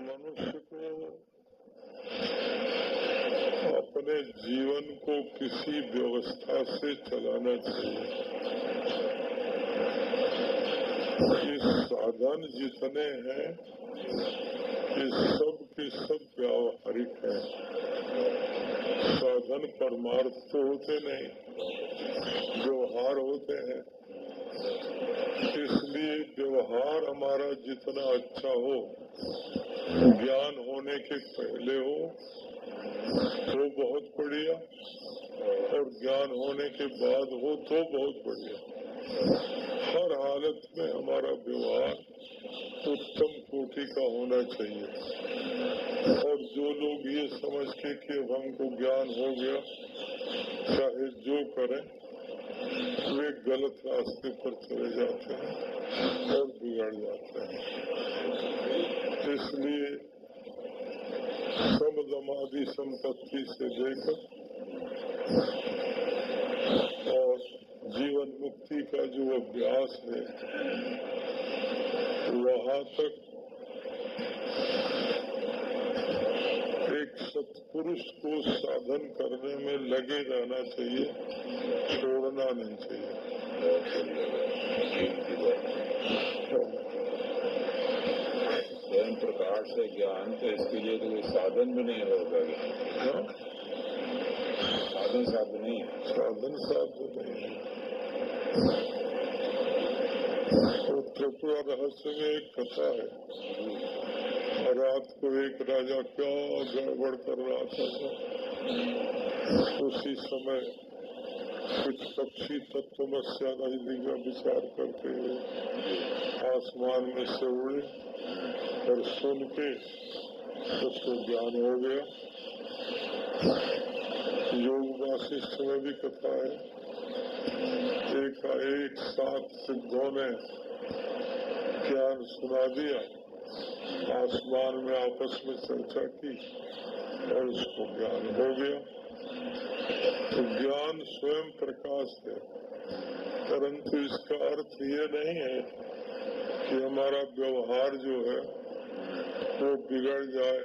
मनुष्य को अपने जीवन को किसी व्यवस्था से चलाना चाहिए। साधन जितने हैं, ये सब के सब व्यावहारिक हैं। साधन परमार्थ तो होते नहीं, व्यवहार होते हैं इसलिए व्यवहार जितना अच्छा हो, ज्ञान होने के पहले हो तो बहुत बढ़िया। और ज्ञान होने के बाद हो तो बहुत बढ़िया। हर हालत में हमारा व्यवहार उत्तम कोटि का होना चाहिए। और जो लोग ये समझ के कि अब हमको ज्ञान हो गया, चाहे जो करें वे गलत रास्ते पर चले जाते हैं और बिगड़ जाते हैं। इसलिए समदमादि संपत्ति से लेकर और जीवन मुक्ति का जो अभ्यास है, वहाँ तक एक सत्पुरुष को साधन करने में लगे रहना चाहिए छोड़ना नहीं चाहिए। स्वयं प्रकाश है ज्ञान तो इसके लिए तो साधन भी नहीं होगा। हाँ? साधन साधन नहीं है। साधन साध्य नहीं है। तो त्रिपुरा रहस्य में एक कथा है। रात को एक राजा क्या गड़बड़ कर रहा था? उसी समय कुछ पक्षी तत्वमस्या नदी का विचार करते हुए आसमान में से उड़े और सुन के उसको ज्ञान हो गया। योग वासिष्ठ में भी कथा है। एक साथ सिद्धों ने ज्ञान सुना दिया। आसमान में आपस में चर्चा की और उसको ज्ञान हो गया। तो ज्ञान स्वयं प्रकाश है, परंतु इसका अर्थ ये नहीं है कि हमारा व्यवहार जो है, वो बिगड़ जाए,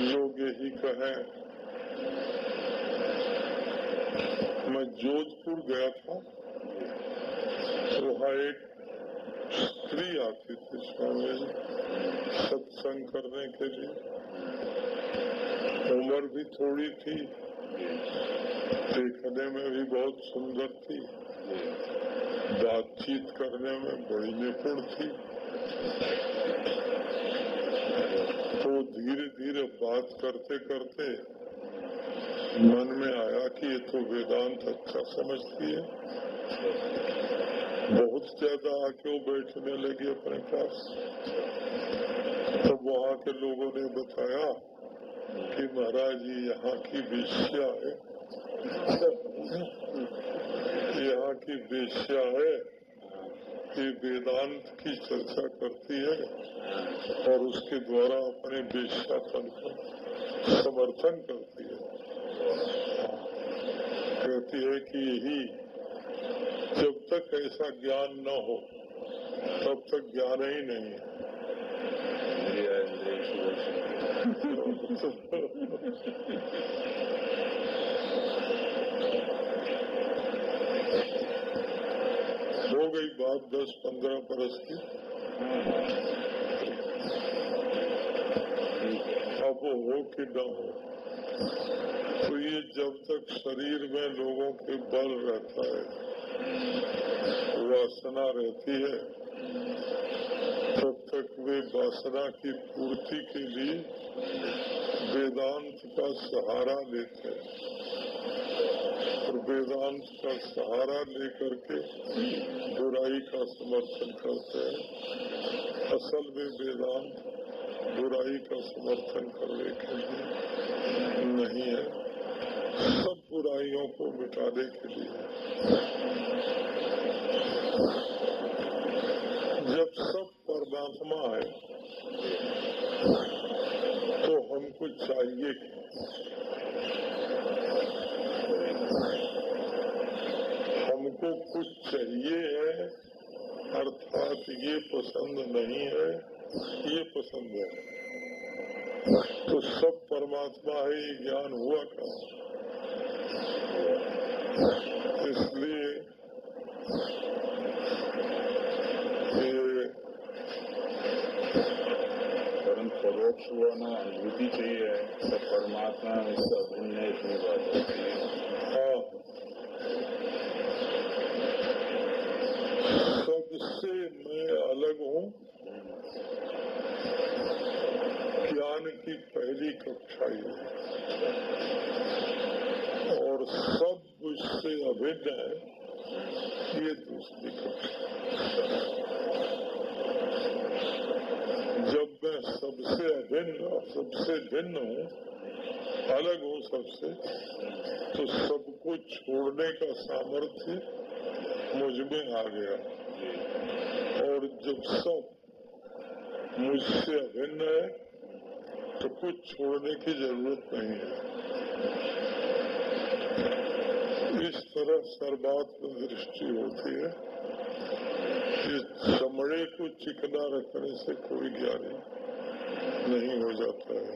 लोग यही कहें। मैं जोधपुर गया था वहाँ एक स्त्री आती थी स्वामी जी सत्संग करने के लिए उम्र भी थोड़ी थी। देखने में भी बहुत सुंदर थी, बातचीत करने में बड़ी निपुण थी तो धीरे धीरे बात करते करते मन में आया कि ये तो वेदांत अच्छा समझती है। बहुत ज़्यादा आके वो बैठने लगी अपने पास। तब वहाँ के लोगों ने बताया कि महाराज जी, यहाँ की वेश्या है। यहाँ की वेश्या है। कि वेदांत की चर्चा करती है और उसके द्वारा अपने वेश्यापन का समर्थन करती है। कहती है कि यही जब तक ऐसा ज्ञान न हो, तब तक ज्ञान ही नहीं है। गई बात दस पंद्रह बरस की। अब वो हो कि न हो। तो ये जब तक शरीर में लोगों के बल रहता है वासना रहती है। तब तक वे वासना की पूर्ति के लिए वेदांत का सहारा लेते हैं। और वेदांत का सहारा लेकर के बुराई का समर्थन करते हैं। असल में वेदांत बुराई का समर्थन करने के लिए नहीं है सब बुराइयों को मिटाने के लिए। जब सब परमात्मा है तो हमको चाहिए हमको कुछ चाहिए है, अर्थात ये पसंद नहीं है, ये पसंद है। तो सब परमात्मा है, ये ज्ञान हुआ का इसलिए ये परंतु परोक्ष हुआ ना अनुभूति चाहिए सब परमात्मा इसका भिन्न है इतनी बात होती है। हाँ सबसे मैं अलग हूँ, ज्ञान की पहली कक्षा ही। सब उससे अभिन्न है। ये दूसरी कक्षा जब मैं सबसे अभिन्न और सबसे भिन्न हूँ, अलग हूँ सबसे तो सबको छोड़ने का सामर्थ्य मुझमें आ गया। और जब सब मुझसे अभिन्न है तो कुछ छोड़ने की ज़रूरत नहीं है। सर्वात्म दृष्टि होती है कि चमड़े को चिकना रखने से कोई ज्ञानी नहीं हो जाता है।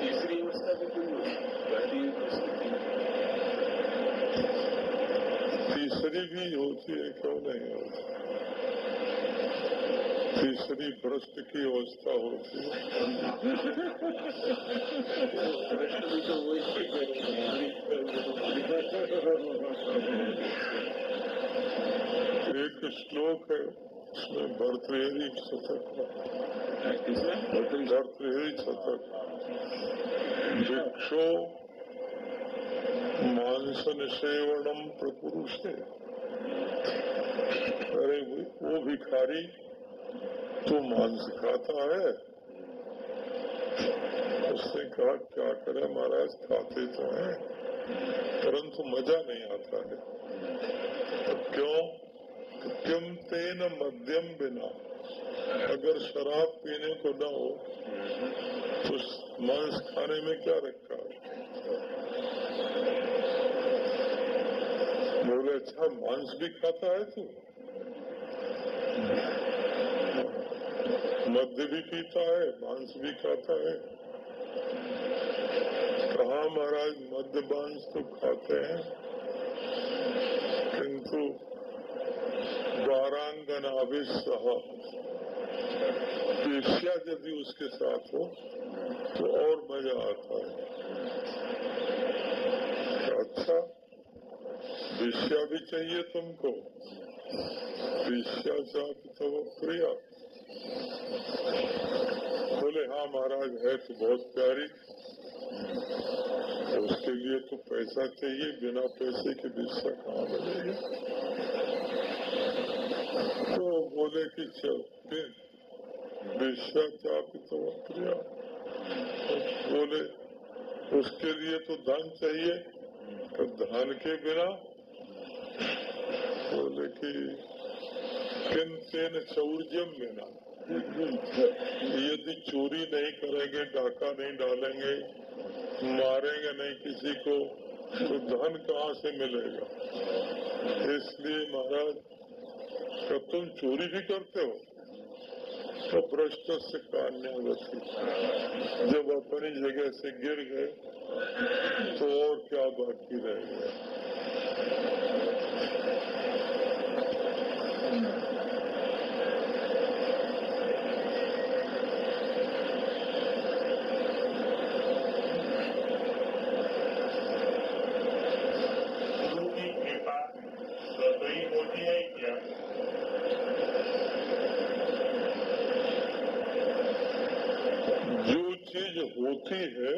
तीसरी अवस्था भी तीसरी भी होती है क्यों नहीं होती? तीसरी भ्रष्ट की अवस्था होती है। एक श्लोक है, उसमें भर्तृहरि शतक भर्तृहरि शतक भिक्षो मांसन सेवनम प्रपुरुषे। अरे वो- वो भिखारी तो मांस खाता है? उसने कहा, क्या करे महाराज, खाते तो हैं, परंतु मज़ा नहीं आता है। तो क्यों? किम तेन मध्यम बिना। अगर शराब पीने को न हो तो मांस खाने में क्या रखा? बोले अच्छा मांस भी खाता है तू? मद्य भी पीता है, मांस भी खाता है। कहा महाराज, मध्य मांस तो खाते हैं। किंतु द्वारांगन द्वारांगनाभिसह वेश्या यदि उसके साथ हो तो और मज़ा आता है। अच्छा वेश्या भी चाहिए तुमको। वेश्या चाहती तो प्रिया। बोले हाँ महाराज, है तो बहुत प्यारी। तो उसके लिए तो पैसा चाहिए, बिना पैसे के वेश्या कहाँ मिलेगी तो बोले कि, चल वेश्या चाहती तो प्रिया तो बोले, उसके लिए तो धन चाहिए तो धन के बिना? बोले कि, किन तेन चौर्जम बिना यदि चोरी नहीं करेंगे, डाका नहीं डालेंगे, मारेंगे नहीं किसी को तो धन कहाँ से मिलेगा? इसलिए महाराज तो तुम चोरी भी करते हो तो भ्रष्ट से कान्यावती जब अपनी जगह से गिर गए तो और क्या बाकी रह गया गुरु की कृपा क्या जो चीज़ होती है,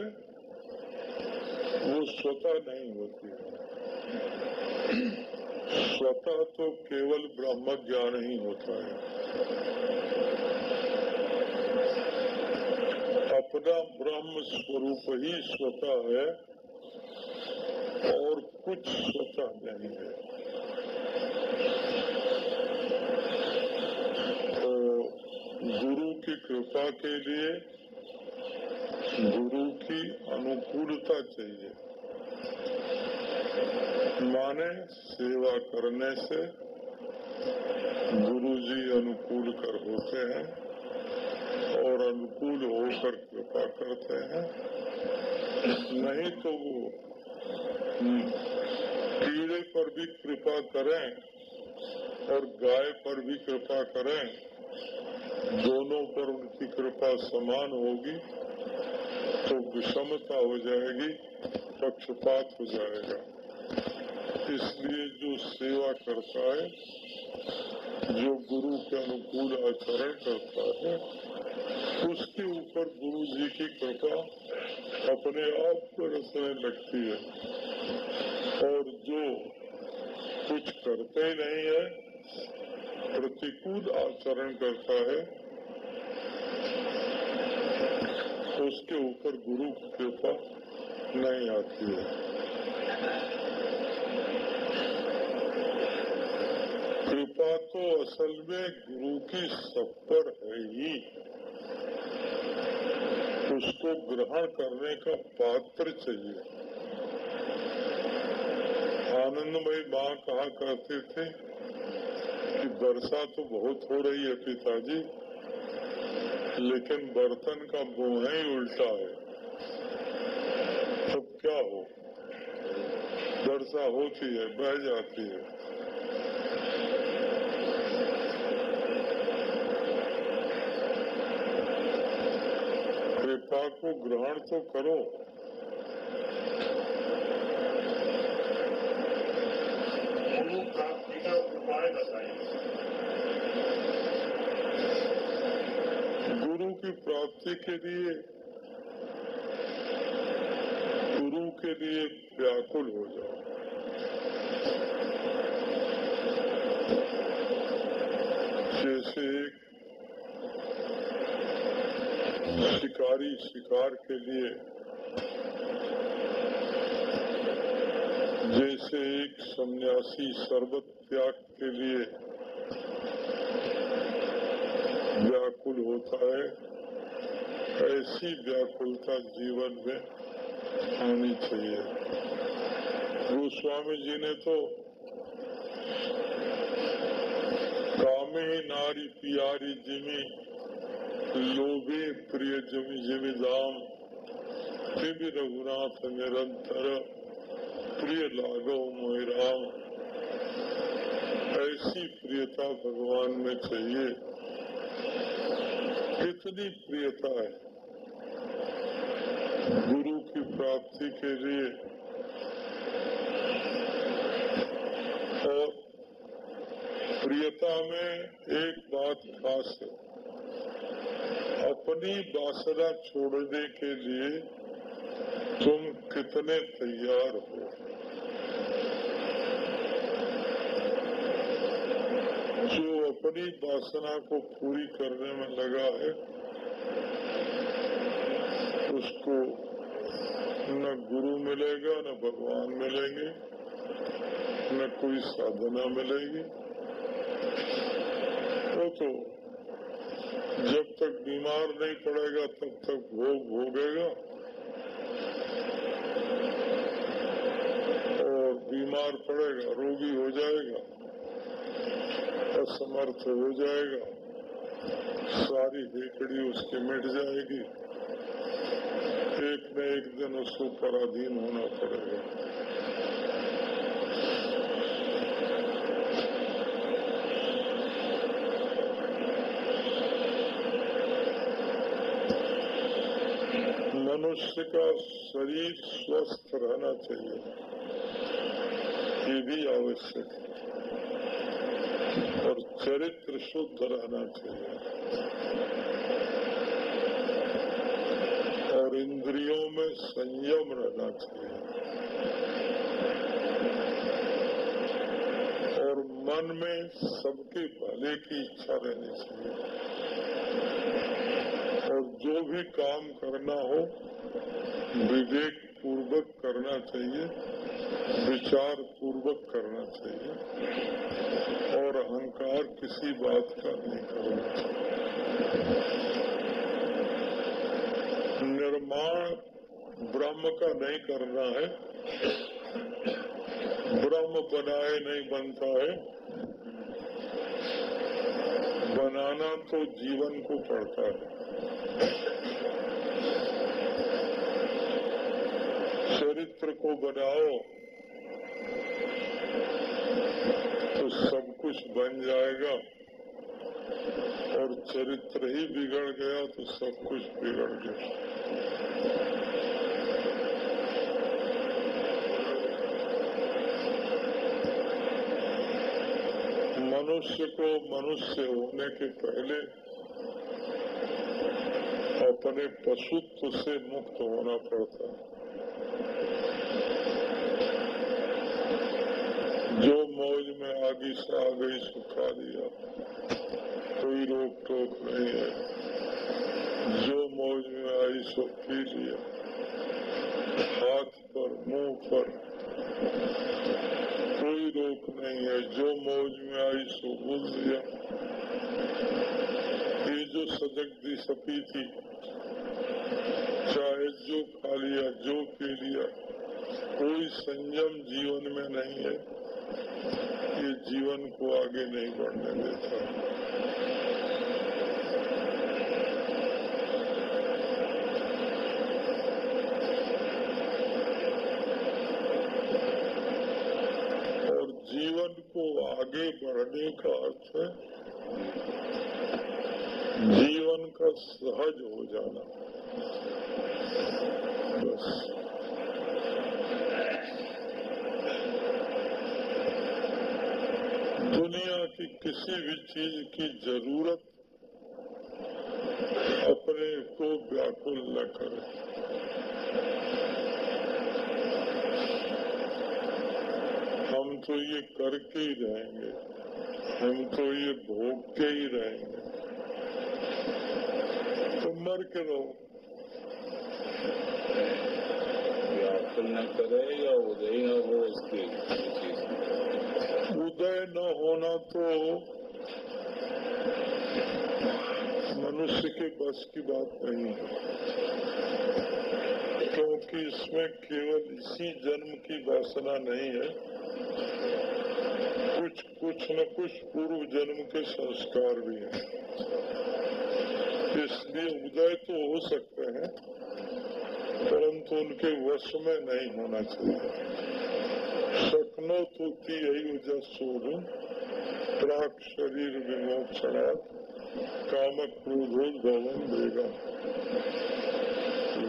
वो स्वतः नहीं होती है। स्वतः तो केवल ब्रह्म ज्ञान ही होता है। अपना ब्रह्म स्वरूप ही स्वतः है, और कुछ स्वतः नहीं है तो गुरु की कृपा के लिए गुरु की अनुकूलता चाहिए। माने सेवा करने से गुरु जी अनुकूल कर होते हैं और अनुकूल होकर कृपा करते हैं। नहीं तो वो कीड़े पर भी कृपा करें और गाय पर भी कृपा करें दोनों पर उनकी कृपा समान होगी तो विषमता हो जाएगी, पक्षपात हो जाएगा। इसलिए जो सेवा करता है, जो गुरु के अनुकूल आचरण करता है, उसके ऊपर गुरु जी की कृपा अपने आप बरसने लगती है। और जो कुछ करते ही नहीं है प्रतिकूल आचरण करता है उसके ऊपर गुरु की कृपा नहीं आती है। कृपा तो असल में गुरु की सब पर है ही। उसको ग्रहण करने का पात्र चाहिए। आनंदमयी माँ कहा करते थे कि वर्षा तो बहुत हो रही है पिताजी, लेकिन बर्तन का मुँह ही उल्टा है। तब क्या हो? वर्षा होती है, बह जाती है। कृपा को ग्रहण तो करो गुरु प्राप्ति गुरु की प्राप्ति के लिए गुरु के लिए व्याकुल हो जाओ। जैसे एक शिकारी शिकार के लिए, जैसे एक सन्यासी शरबत त्याग के लिए व्याकुल होता है ऐसी व्याकुलता जीवन में आनी चाहिए गोस्वामी जी ने तो कामे नारी प्यारी जिमी लोभे प्रिय जमी जिमी दाम भी रघुनाथ निरंतर प्रिय लागो मोहि राम ऐसी प्रियता भगवान में चाहिए। कितनी प्रियता है। गुरु की प्राप्ति के लिए। और प्रियता में एक बात खास है। अपनी वासना छोड़ने के लिए तुम कितने तैयार हो? जो अपनी वासना को पूरी करने में लगा है, उसको न गुरु मिलेगा, न भगवान मिलेंगे, न कोई साधना मिलेगी। वो तो जब तक बीमार नहीं पड़ेगा, तब तक भोग भोगेगा। और बीमार पड़ेगा, रोगी हो जाएगा। असमर्थ हो जाएगा। सारी हेकड़ी उसकी मिट जाएगी। एक न एक दिन उसको पराधीन होना पड़ेगा। मनुष्य का शरीर स्वस्थ रहना चाहिए। ये भी आवश्यक है। चरित्र शुद्ध रहना चाहिए और इंद्रियों में संयम रहना चाहिए और मन में सबके भले की इच्छा रहनी चाहिए और जो भी काम करना हो विवेक पूर्वक करना चाहिए विचार पूर्वक करना चाहिए और अहंकार किसी बात का नहीं करना चाहिए। निर्माण ब्रह्म का नहीं करना है। ब्रह्म बनाए नहीं बनता है। बनाना तो जीवन को पड़ता है। चरित्र को बनाओ। तो सब कुछ बन जाएगा। और चरित्र ही बिगड़ गया तो सब कुछ बिगड़ गया। मनुष्य को मनुष्य होने के पहले अपने पशुत्व से मुक्त होना पड़ता है। मौज में आगे से आ गई सुखा दिया। कोई रोक टोक नहीं है। जो मौज में आई सो पी लिया। हाथ पर, मुँह पर। कोई रोक नहीं है। जो मौज में आई सो बोल दिया ये जो सजग दी सपी थी चाहे जो खा लिया जो पी लिया कोई संयम जीवन में नहीं है। ये जीवन को आगे नहीं बढ़ने देता। और जीवन को आगे बढ़ने का अर्थ है जीवन का सहज हो जाना। बस। की किसी भी चीज़ की ज़रूरत अपने को व्याकुल न करे। हम तो ये करके ही रहेंगे। हम तो ये भोग के ही रहेंगे। तो मर के रहो। व्याकुल न करे या उदय न हो इसकी चीज़ उदय न होना तो मनुष्य के बस की बात नहीं है। क्योंकि इसमें केवल इसी जन्म की वासना नहीं है। कुछ कुछ न कुछ पूर्व जन्म के संस्कार भी हैं। इसलिए उदय तो हो सकते हैं, परंतु उनके वश में नहीं होना चाहिए। शक्नो तो यही सोलू प्राक शरीर विमोक्षणा काम क्रोधोद्भवन देगा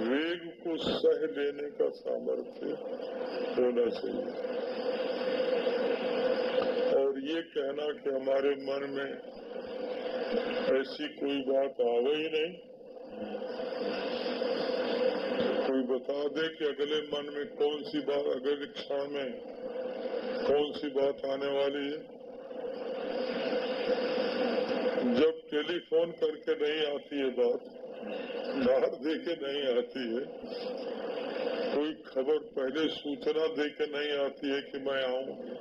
वेग को सह लेने का सामर्थ्य होना चाहिए। और ये कहना कि हमारे मन में ऐसी कोई बात आवे ही नहीं। कोई बता दे कि अगले मन में कौन सी बात अगले क्षण में कौन सी बात आने वाली है? जब टेलीफोन करके नहीं आती है बात, बाहर दे के नहीं आती है, कोई खबर पहले सूचना दे के नहीं आती है कि मैं आऊँगी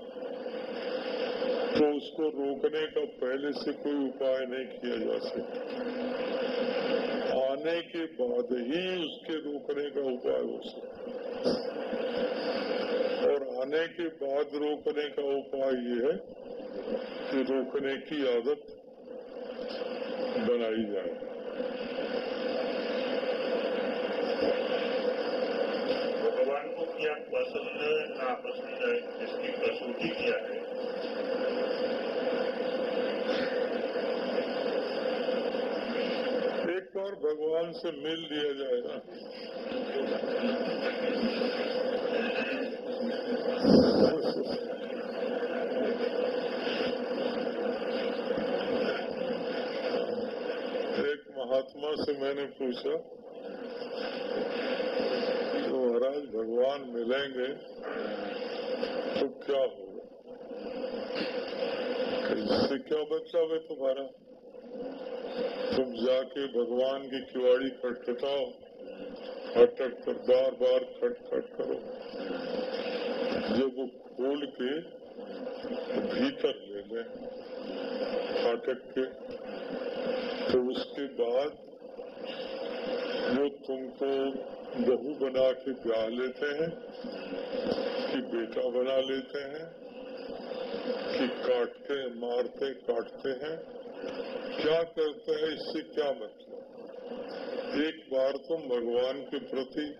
तो उसको रोकने का पहले से कोई उपाय नहीं किया जा सकता। आने के बाद ही उसके रोकने का उपाय हो सकता आने के बाद रोकने का उपाय ये है कि रोकने की आदत बनाई जाए। भगवान को क्या पसंद है ना पसंद है इसकी कसौटी क्या है? एक बार भगवान से मिल लिया जाए ना। एक महात्मा से मैंने पूछा तो महाराज, भगवान मिलेंगे तो क्या होगा? इससे क्या मतलब है तुम्हारा? तुम जाके भगवान की किवाड़ी खटखटाओ अटक कर बार बार खटखट करो। जब वो खोल के भीतर ले लें फाटक के। तो उसके बाद वो तुमको बहू बना के ब्याह लेते हैं, कि बेटा बना लेते हैं, कि काटते, मारते, काटते हैं। क्या करते हैं, इससे क्या मतलब? एक बार तुम भगवान के प्रति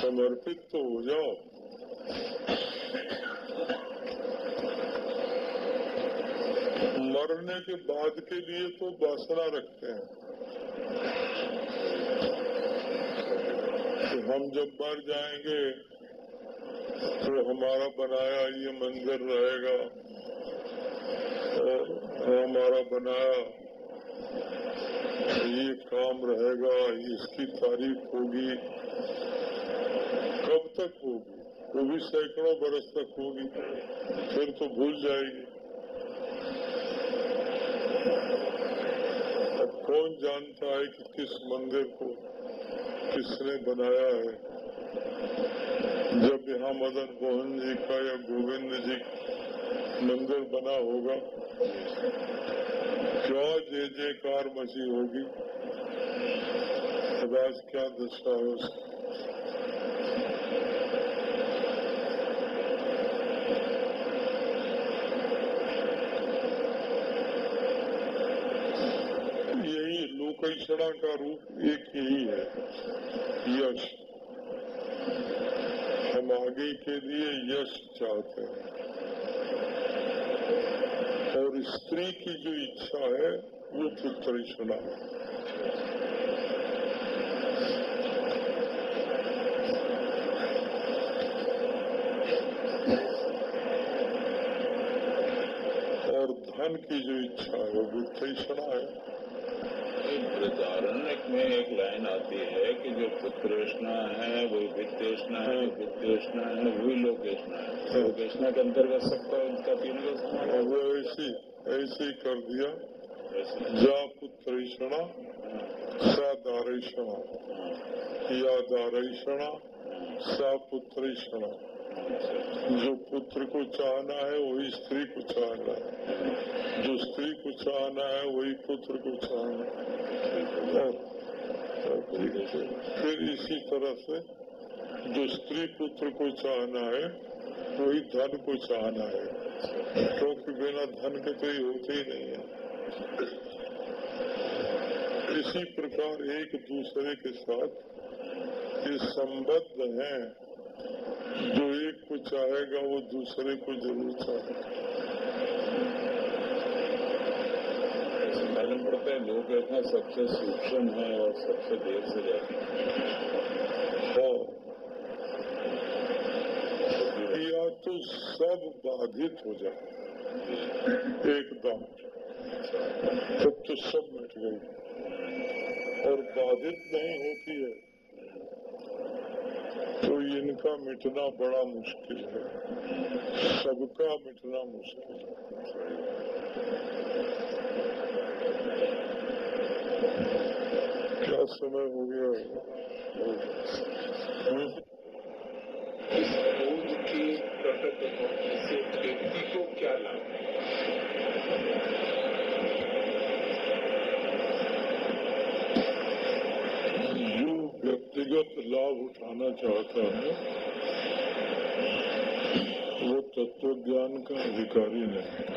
समर्पित तो हो जाओ। मरने के बाद के लिए तो वासना रखते हैं। कि हम जब मर जाएँगे तो हमारा बनाया ये मंजर रहेगा। और हमारा बनाया ये काम रहेगा, इसकी तारीफ़ होगी। कब तक होगी? वो भी सैकड़ों बरस तक होगी, फिर तो भूल जाएगी। अब कौन जानता है कि किस मंदिर को किसने बनाया है? जब यहाँ मदन मोहन जी का या गोविंद जी मंदिर बना होगा, क्या जय जयकार मची होगी? आज क्या दशा है उसकी यही लोकैषणा का रूप एक ही है। यश। हम आगे के लिए यश चाहते हैं। और स्त्री की जो इच्छा है, वो पुत्रैषणा है और धन की जो इच्छा है, वो वित्तैषणा है। वृदारण्य में एक लाइन आती है कि जो पुत्रेष्णा है वही वित्तेषणा है वित्तेषणा है वही लोकेशना है। लोकेशना के अंतर्गत सबका उनका तीनों का समान वो ऐसी ऐसे ही कर दिया। है जा पुत्रैषणा सा दारैषणा। या दारैषणा सा पुत्रैषणा। जो पुत्र को चाहना है वही स्त्री को चाहना है। जो स्त्री को चाहना है वही पुत्र को चाहना है। फिर इसी तरह से जो स्त्री पुत्र को चाहना है, वही धन को चाहना है। क्योंकि तो बिना धन के तो ये होते ही नहीं है। इसी प्रकार एक दूसरे के साथ ये संबद्ध हैं। जो एक को चाहेगा, वो दूसरे को ज़रूर चाहेगा। पड़ता है लोग ऐसा सबसे सूक्ष्म है और सबसे देर से जाते हैं। हाँ। या तो सब बाधित हो जाए। एकदम। तब तो सब मिट गई। और बाधित नहीं होती है तो इनका मिटना बड़ा मुश्किल है। सबका मिटना मुश्किल है। क्या समय हो गया? बोध व्यक्ति को क्या लाभ जो व्यक्तिगत लाभ उठाना चाहता है वो तत्व ज्ञान का अधिकारी नहीं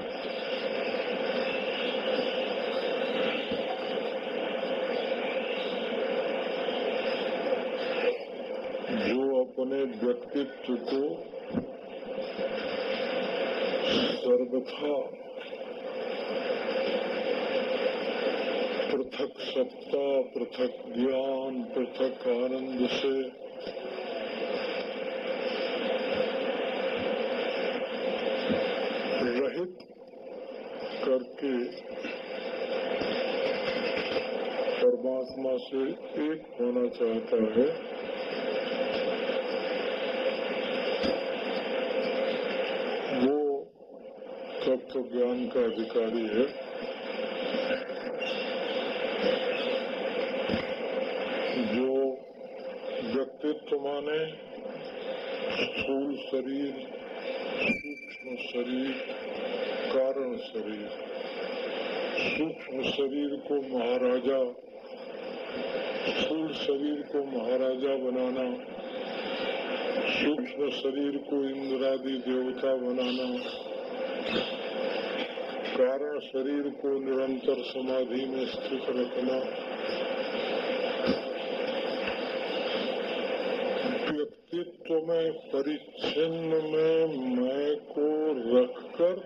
जो अपने व्यक्तित्व को सर्वथा पृथक सत्ता, पृथक ज्ञान, पृथक आनंद से रहित करके परमात्मा से एक होना चाहता है वो तत्व ज्ञान का अधिकारी है। जो व्यक्तित्व माने, स्थूल शरीर, सूक्ष्म शरीर, कारण शरीर। सूक्ष्म शरीर को महाराजा, स्थूल शरीर को महाराजा बनाना। सूक्ष्म शरीर को इंद्रादि देवता बनाना। कारण शरीर को निरंतर समाधि में स्थित रखना। व्यक्तित्व में परिच्छिन्न में मैं को रखकर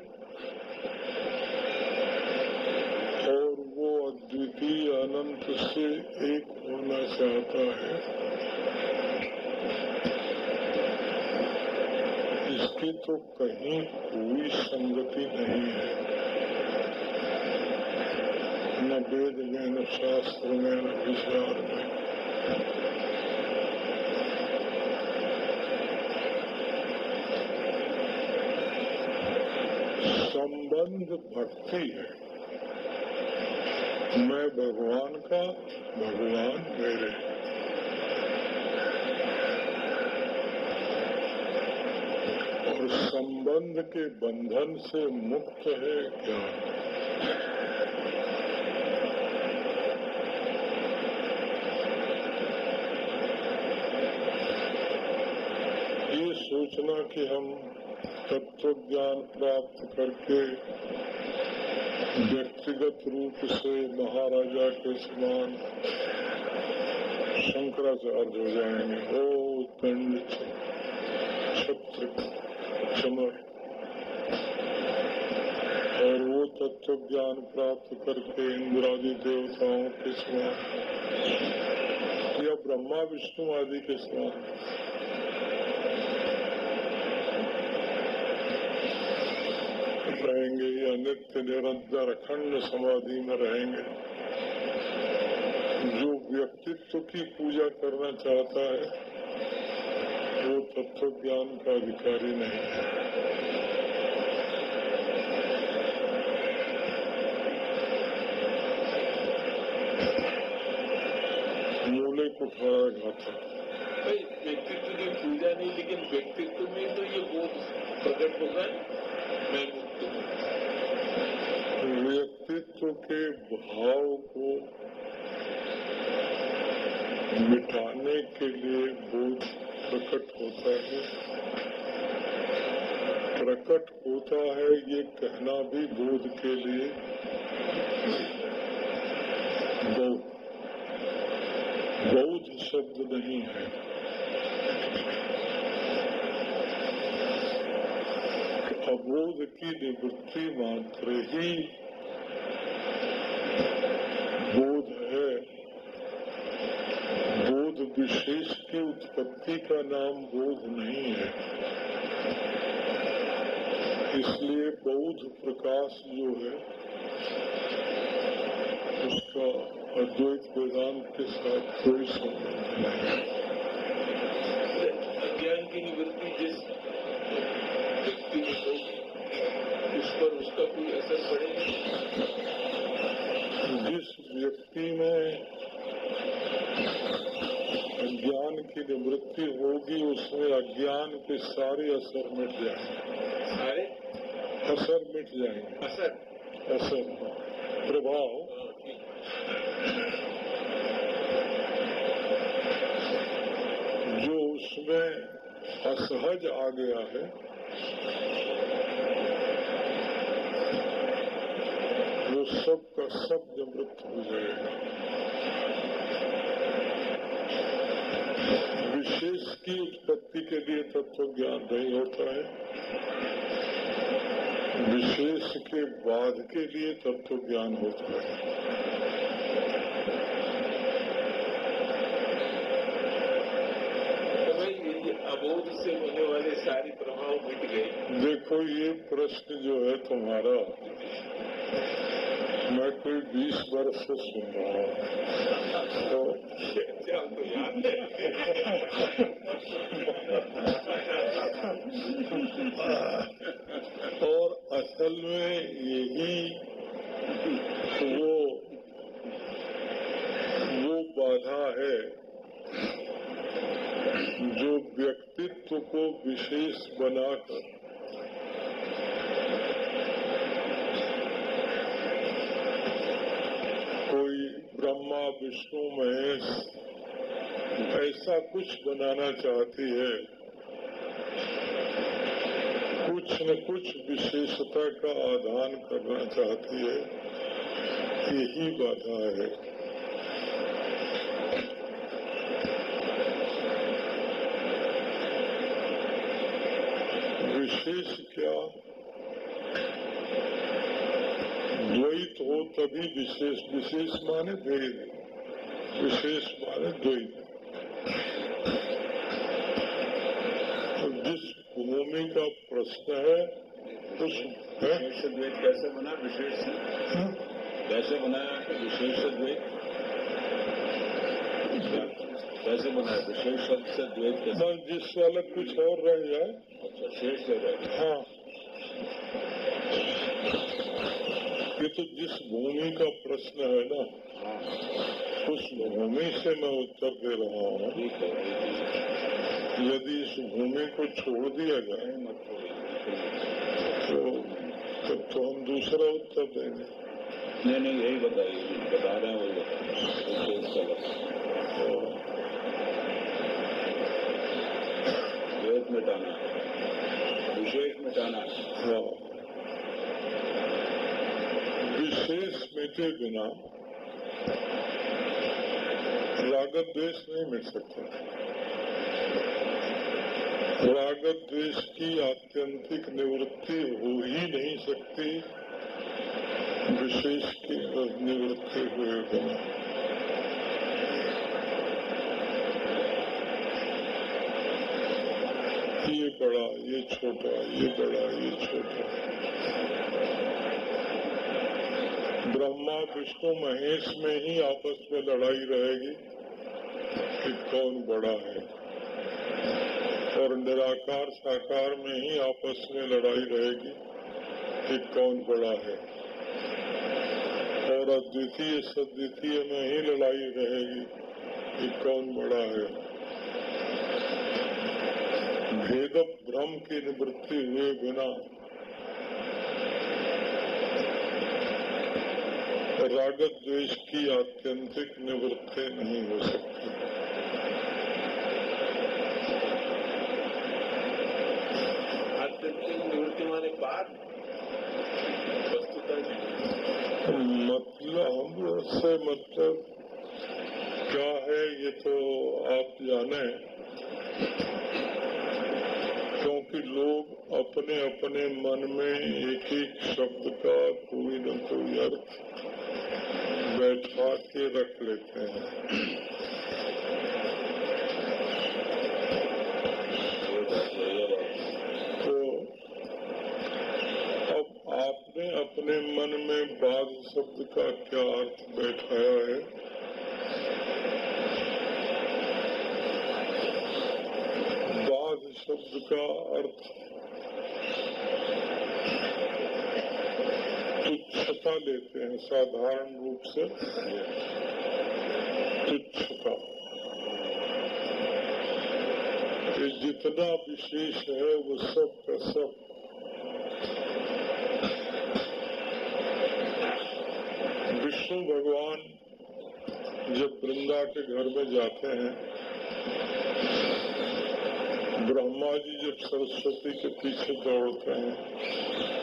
और वो अद्वितीय अनंत से एक होना चाहता है। इसकी तो कहीं कोई संगति नहीं है। वेद में न शास्त्र में न विचार में संबंध भक्ति है मैं भगवान का भगवान मेरे। और संबंध के बंधन से मुक्त है ज्ञान ये सोचना कि हम तत्व ज्ञान प्राप्त करके व्यक्तिगत रूप से महाराजा के समान शंकराचार्य हो जाएँगे। ओ दंड छत्र चमर और वो तत्व ज्ञान प्राप्त करके इंद्रादि देवताओं के समान या ब्रह्मा, विष्णु आदि के समान रहेंगे, या नित्य निरंतर अखंड समाधि में रहेंगे। जो व्यक्तित्व की पूजा करना चाहता है, वो तत्व ज्ञान का अधिकारी नहीं है। को भाई, व्यक्तित्व की पूजा नहीं, लेकिन व्यक्तित्व में तो ये बोध प्रकट होगा। मैं मुक्त हूँ व्यक्तित्व के भाव को मिटाने के लिए बोध प्रकट होता है। प्रकट होता है ये कहना भी बोध के लिए। बौद्ध शब्द नहीं है। अबोध की निवृत्ति मात्र ही बोध है। बोध विशेष की उत्पत्ति का नाम बोध नहीं है। इसलिए बौद्ध प्रकाश जो है, उसका अद्वैत वेदांत के साथ कोई संबंध नहीं अज्ञान की निवृत्ति जिस व्यक्ति होगी, उस पर उसका कोई असर पड़ेगा जिस व्यक्ति में अज्ञान की निवृत्ति होगी उसमें अज्ञान के सारे असर मिट जाएँगे। सारे? असर मिट जाएँगे। असर? असर। प्रभाव। जो उसमें असहज आ गया है वो सब का सब निवृत्त हो जाएगा। विशेष की उत्पत्ति के लिए तत्व ज्ञान नहीं होता है। विशेष के बाद के लिए तत्व ज्ञान होता है। तो अबोध से होने वाले सारे प्रभाव मिट गए। देखो ये प्रश्न जो है तुम्हारा। मैं कोई बीस वर्ष से सुन। रहा हूँ तो और असल में यही वो वो बाधा है जो व्यक्तित्व को विशेष बनाकर कोई ब्रह्मा, विष्णु, महेश ऐसा कुछ बनाना चाहती है। कुछ न कुछ विशेषता का आधान करना चाहती है। यही बाधा है। विशेष क्या द्वैत हो तभी विशेष विशेष माने भेद विशेष माने द्वैत जिस भूमि का प्रश्न है उस? विशेष द्वैत कैसे बना? विशेष हाँ? कैसे बनाया विशेष द्वैत? कैसे बनाया? विशेष शब्द से द्वैत कैसे जिससे अलग कुछ और रह जाए। अच्छा शेष रहे हाँ। ये तो जिस भूमि का प्रश्न है ना हाँ उस भूमि से मैं उत्तर दे रहा हूँ है है। यदि इस भूमि को छोड़ दिया जाए। तो तब तो हम दूसरा उत्तर देंगे नहीं नहीं यही बताइए बता रहे हैं वही विशेष का बताइए। मिटाना है विशेष मिटाना है हाँ विशेष मिटे बिना रागत द्वेष नहीं मिट सकता। रागत द्वेष की आत्यंतिक निवृत्ति हो ही नहीं सकती। विशेष की निवृत्ति हुए बिना। ये बड़ा, ये छोटा, ये बड़ा, ये छोटा। ब्रह्मा विष्णु महेश में ही आपस में लड़ाई रहेगी। कि कौन बड़ा है? और निराकार साकार में ही आपस में लड़ाई रहेगी। कि कौन बड़ा है? और अद्वितीय सद्वितीय में ही लड़ाई रहेगी। कि कौन बड़ा है? भेद भ्रम की निवृत्ति हुए बिना रागत द्वेष की आत्यंतिक निवृत्ति नहीं हो सकती। आत्यंतिक निवृत्ति माने बाद वस्तुतः मतलब से मतलब क्या है ये तो आप जाने क्योंकि लोग अपने अपने मन में एक एक शब्द का कोई न कोई अर्थ बैठा के रख लेते हैं। तो अब आपने अपने मन में बाघ शब्द का क्या अर्थ बैठाया है बाघ शब्द का अर्थ तुच्छता लेते हैं, साधारण से तुच्छता कि जितना विशेष है वो सब का सब विष्णु भगवान जब वृंदा के घर में जाते हैं, ब्रह्मा जी जब सरस्वती के पीछे दौड़ते हैं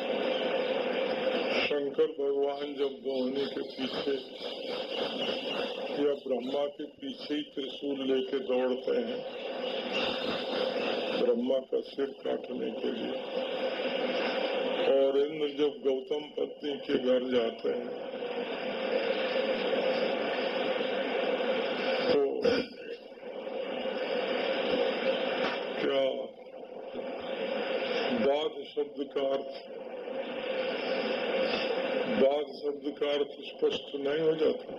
शंकर भगवान जब दोहनी के पीछे या ब्रह्मा के पीछे ही त्रिशूल लेके दौड़ते हैं, ब्रह्मा का सिर काटने के लिए, और इंद्र जब गौतम पत्नी के घर जाते हैं तो क्या बाघ शब्द का अर्थ शब्द का अर्थ स्पष्ट नहीं हो जाता।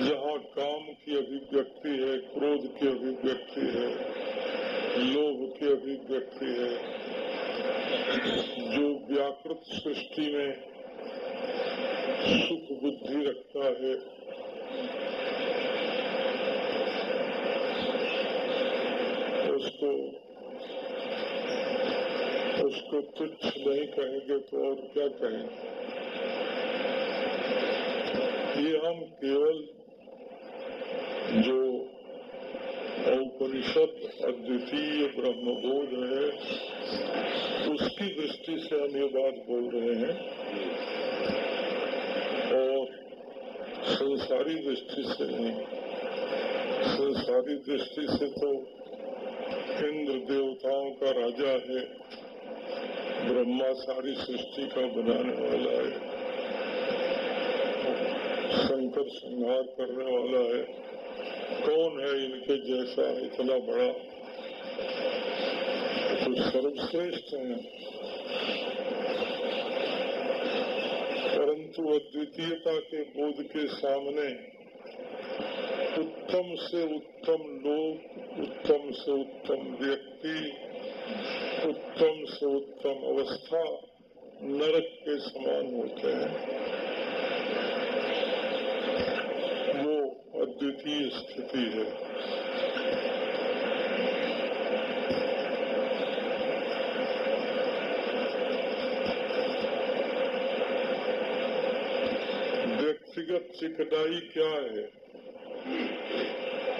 जहाँ काम की अभिव्यक्ति है, क्रोध की अभिव्यक्ति है, लोभ की अभिव्यक्ति है, जो व्याकृत सृष्टि में सुख बुद्धि रखता है, उसको उसको तुच्छ नहीं कहेंगे तो और क्या कहेंगे? ये हम केवल जो उपनिषद अद्वितीय ब्रह्मबोध है, उसकी दृष्टि से हम ये बात बोल रहे हैं। और संसारी दृष्टि से नहीं, संसारी दृष्टि से तो इंद्र देवताओं का राजा है। ब्रह्मा सारी सृष्टि का बनाने वाला है। शंकर संहार करने वाला है। कौन है इनके जैसा इतना बड़ा? तो सर्वश्रेष्ठ है। परंतु अद्वितीयता के बोध के सामने उत्तम से उत्तम लोग उत्तम से उत्तम व्यक्ति उत्तम से उत्तम अवस्था नरक के समान होते हैं वो अद्वितीय स्थिति है व्यक्तिगत चिकनाई क्या है?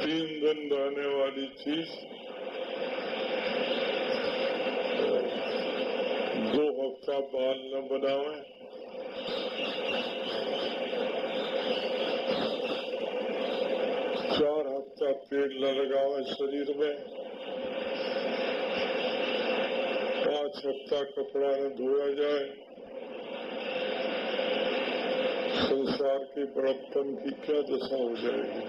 तीन दिन रहने वाली चीज़ हफ़्ता बाल न बनावे। चार हफ़्ता तेल न लगावे शरीर में। पाँच हफ़्ता कपड़ा न धोया जाए। संसार के बड़प्पन की क्या दशा हो जाएगी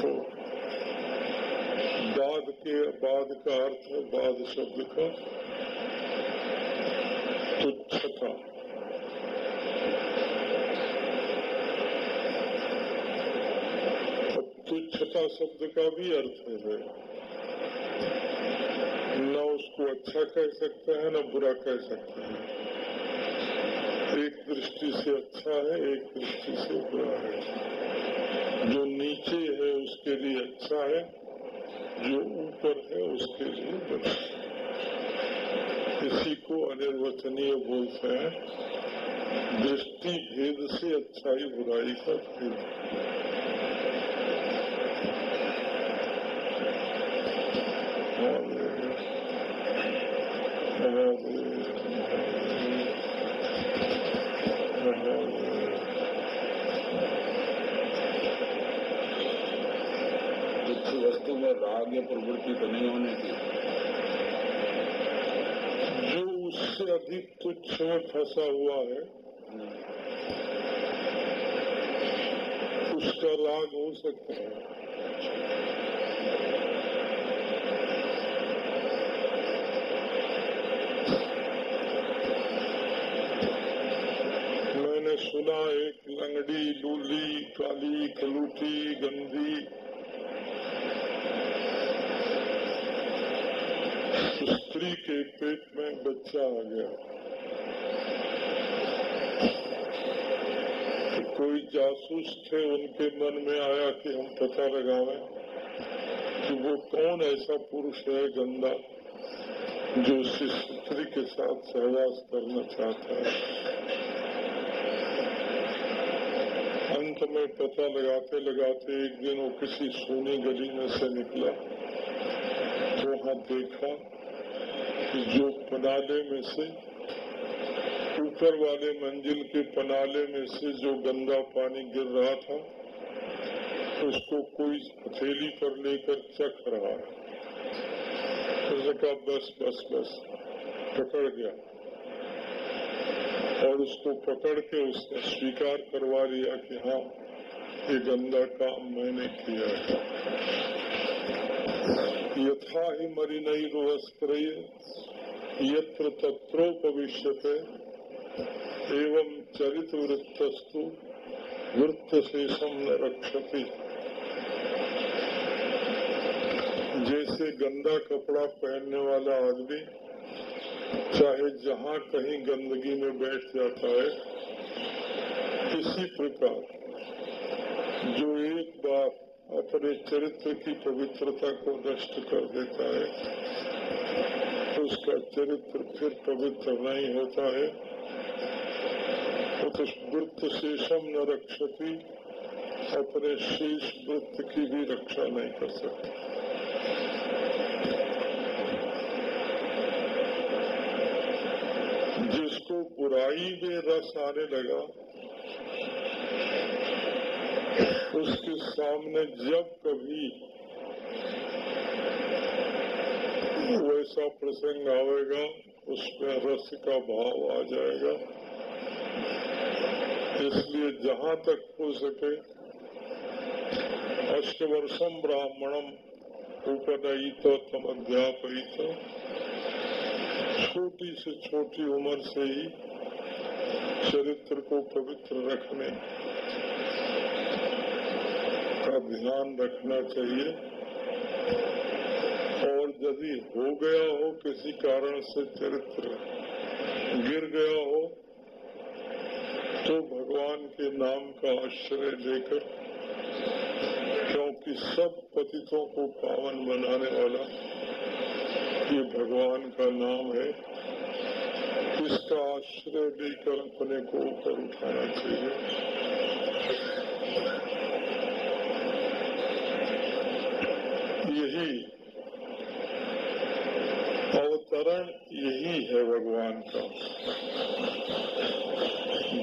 तो बाद के बाद का अर्थ है, बाद शब्द का तुच्छता। तुच्छता शब्द का भी अर्थ है। न उसको अच्छा कह सकते हैं, न बुरा कह सकते हैं। एक दृष्टि से अच्छा है, एक दृष्टि से बुरा है। जो नीचे है, उसके लिए अच्छा है। जो ऊपर है उसके लिए बना किसी को अनिर्वचनीय बोलते हैं। दृष्टि भेद से अच्छाई बुराई का भेद। कुछ में राग प्रवृत्ति तो नहीं होने की। जो उससे अधिक तुच्छ में फंसा हुआ है, उसका राग हो सकता है। मैंने सुना एक लंगड़ी, लूली, काली, कलूटी गंदी स्त्री के पेट में बच्चा आ गया। तो कोई जासूस थे उनके मन में आया कि हम पता लगावें कि वो कौन ऐसा पुरुष है गंदा जो उस स्त्री के साथ सहवास करना चाहता है। अंत में पता लगाते लगाते एक दिन वो किसी सोनी गली में से निकला। तो वहाँ देखा जो पनाले में से ऊपर वाले मंजिल के पनाले में से जो गंदा पानी गिर रहा था, उसको कोई हथेली पर लेकर चख रहा है। उसने कहा, बस बस बस, पकड़ गया। और उसको पकड़ के उसने स्वीकार करवा लिया कि हाँ ये गंदा काम मैंने किया है। यथा ही मरी नहीं रोस्त्र यत्र तत्रोपविश्यते, एवं चरित वृत्तस्तु वृत्त शेषम न रक्षति। जैसे गंदा कपड़ा पहनने वाला आदमी, चाहे जहाँ कहीं गंदगी में बैठ जाता है इसी प्रकार, जो एक बार अपने चरित्र की पवित्रता को नष्ट कर देता है तो उसका चरित्र फिर पवित्र नहीं होता है तो वृत्त शेषम न रक्षती अपने शेष वृत्त की भी रक्षा नहीं कर सकती जिसको बुराई में रस आने लगा उसके सामने जब कभी। वैसा प्रसंग आवेगा उसमें रस का भाव आ जाएगा। इसलिए जहाँ तक हो सके, अष्टवर्षम ब्राह्मणम उपनयित तम अध्यापित छोटी से छोटी उम्र से ही चरित्र को पवित्र रखने ध्यान रखना चाहिए। और यदि हो गया हो किसी कारण से चरित्र गिर गया हो तो भगवान के नाम का आश्रय लेकर, क्योंकि सब पतितों को पावन बनाने वाला ये भगवान का नाम है, इसका आश्रय लेकर अपने को ऊपर उठाना चाहिए। यही। अवतरण यही है भगवान का।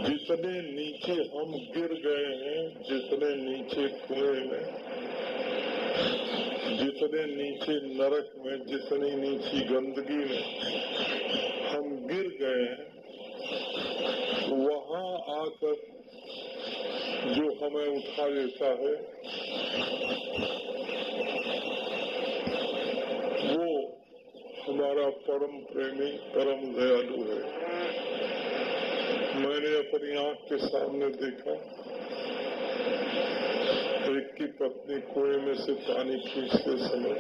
जितने नीचे हम गिर गए हैं, जितने नीचे कुएँ में जितने नीचे नरक में, जितनी नीची गंदगी में हम गिर गए हैं, वहाँ आकर जो हमें उठा लेता है वो हमारा परम प्रेमी, परम दयालु है। मैंने अपनी आँख के सामने देखा। एक की पत्नी कुएँ में से पानी खींचते समय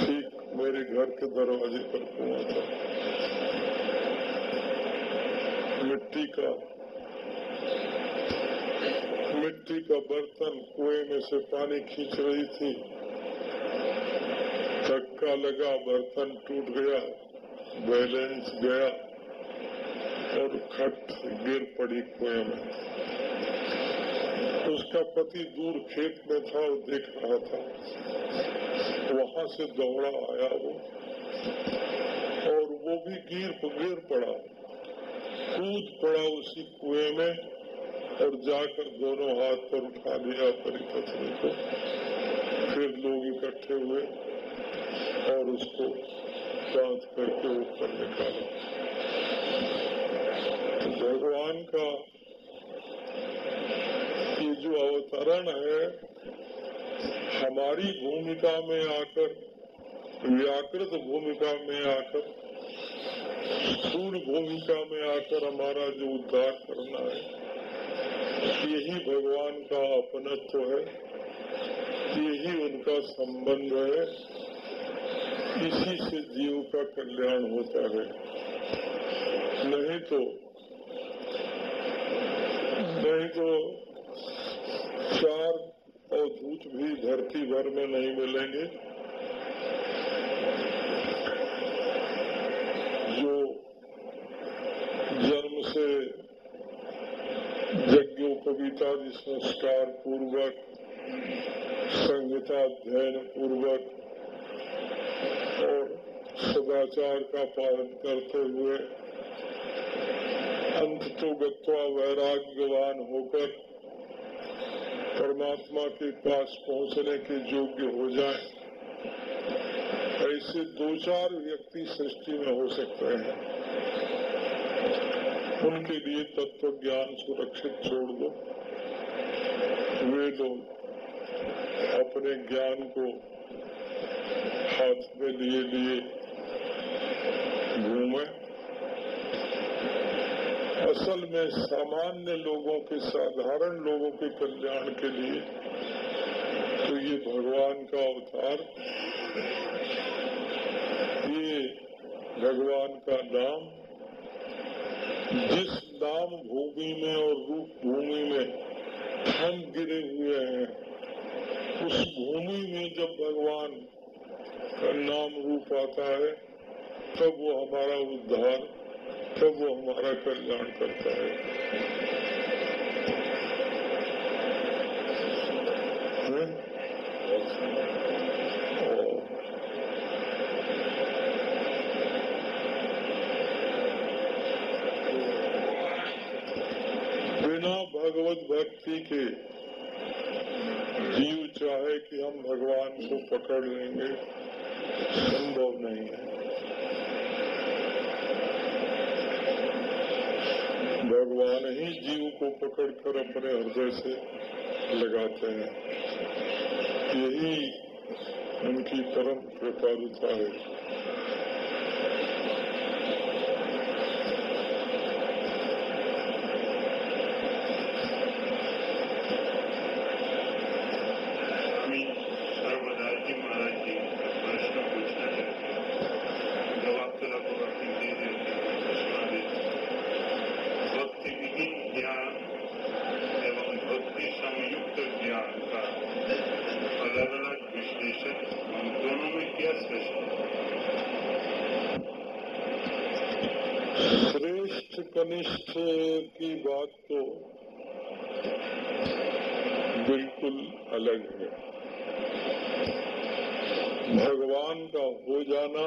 ठीक मेरे घर के दरवाजे पर कुआ था। मिट्टी का मिट्टी का बर्तन कुएँ में से पानी खींच रही थी। धक्का लगा, बर्तन टूट गया, बैलेंस गया और खट गिर पड़ी कुएँ में। उसका पति दूर खेत में था और देख रहा था। वहाँ से दौड़ा आया वो और वो भी गिर गिर पड़ा। कूद पड़ा उसी कुएँ में और जाकर दोनों हाथ पर उठा लिया पत्नी को। फिर लोग इकट्ठे हुए और उसको बाँध करके ऊपर निकाला। भगवान का ये जो अवतरण है, हमारी भूमिका में आकर, व्याकृत भूमिका में आकर, स्थूल भूमिका में आकर हमारा जो उद्धार करना है, यही भगवान का अपनत्व है, यही उनका संबंध है। इसी से जीव का कल्याण होता है? नहीं तो नहीं तो चार और अवधूत भी धरती भर में नहीं मिलेंगे। जो जन्म से यज्ञोपवीतादि संस्कार पूर्वक, संहिता अध्ययन पूर्वक और सदाचार का पालन करते हुए अंत तो गत्वा वैराग्यवान होकर परमात्मा के पास पहुँचने के योग्य हो जाए। ऐसे दो चार व्यक्ति सृष्टि में हो सकते हैं। उनके लिए तत्व ज्ञान सुरक्षित छोड़ दो। वे लोग अपने ज्ञान को हाथ में लिए लिए घूमे असल में सामान्य लोगों के साधारण लोगों के कल्याण के लिए तो ये भगवान का अवतार ये भगवान का नाम जिस नाम भूमि में और रूप भूमि में हम गिरे हुए हैं उस भूमि में जब भगवान नाम रूप आता है, तब वो हमारा उद्धार, तब वो हमारा कल्याण करता है। बिना भगवत भक्ति के जीव चाहे कि हम को पकड़ लेंगे संभव नहीं है। भगवान ही जीव को पकड़कर अपने हृदय से लगाते हैं। यही उनकी परम प्रकारिता है स्वामी सर्वदाजी महाराज जी प्रश्न पूछना चाहते हैं जवाब तो लगभग अपनी दे देते हैं सुना देते हैं भक्ति विहीन ज्ञान एवं भक्ति संयुक्त ज्ञान का अलग अलग विश्लेषण हम दोनों में क्या श्रेष्ठ है श्रेष्ठ कनिष्ठ की बात तो बिल्कुल अलग है। भगवान का हो जाना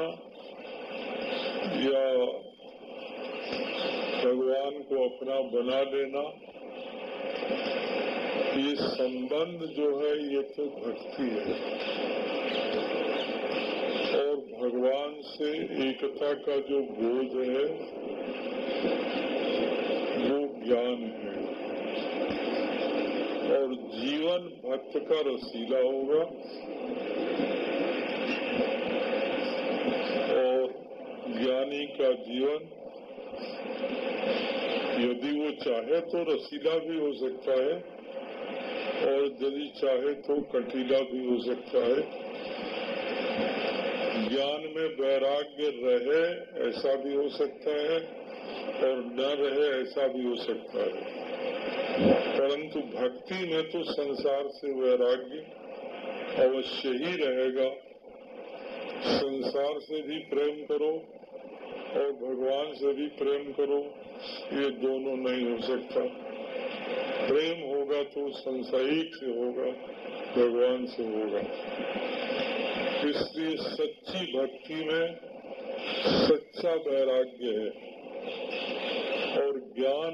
या भगवान को अपना बना लेना, ये संबंध जो है, ये तो भक्ति है। और भगवान से एकता का जो बोध है, वो ज्ञान है। और जीवन भक्त का रसीला होगा। और ज्ञानी का जीवन, यदि वो चाहे तो रसीला भी हो सकता है, और यदि चाहे तो कटीला भी हो सकता है। ज्ञान में वैराग्य रहे ऐसा भी हो सकता है, और न रहे ऐसा भी हो सकता है। परंतु भक्ति में तो संसार से वैराग्य अवश्य ही रहेगा। संसार से भी प्रेम करो और भगवान से भी प्रेम करो, ये दोनों नहीं हो सकता। प्रेम होगा तो संसारिक से होगा, भगवान से होगा। इसलिए सच्ची भक्ति में सच्चा वैराग्य है और ज्ञान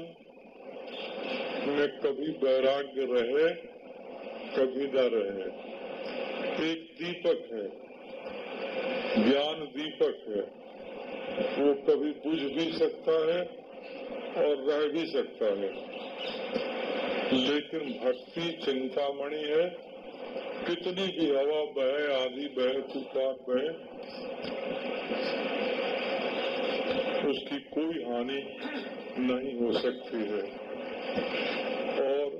में कभी वैराग्य रहे, कभी न रहे। एक दीपक है, ज्ञान दीपक है। वो कभी बुझ भी सकता है और रह भी सकता है। लेकिन भक्ति चिंतामणि है। कितनी भी हवा बहे, आधी बहे, तूफ़ान बहे, उसकी कोई हानि नहीं हो सकती है। और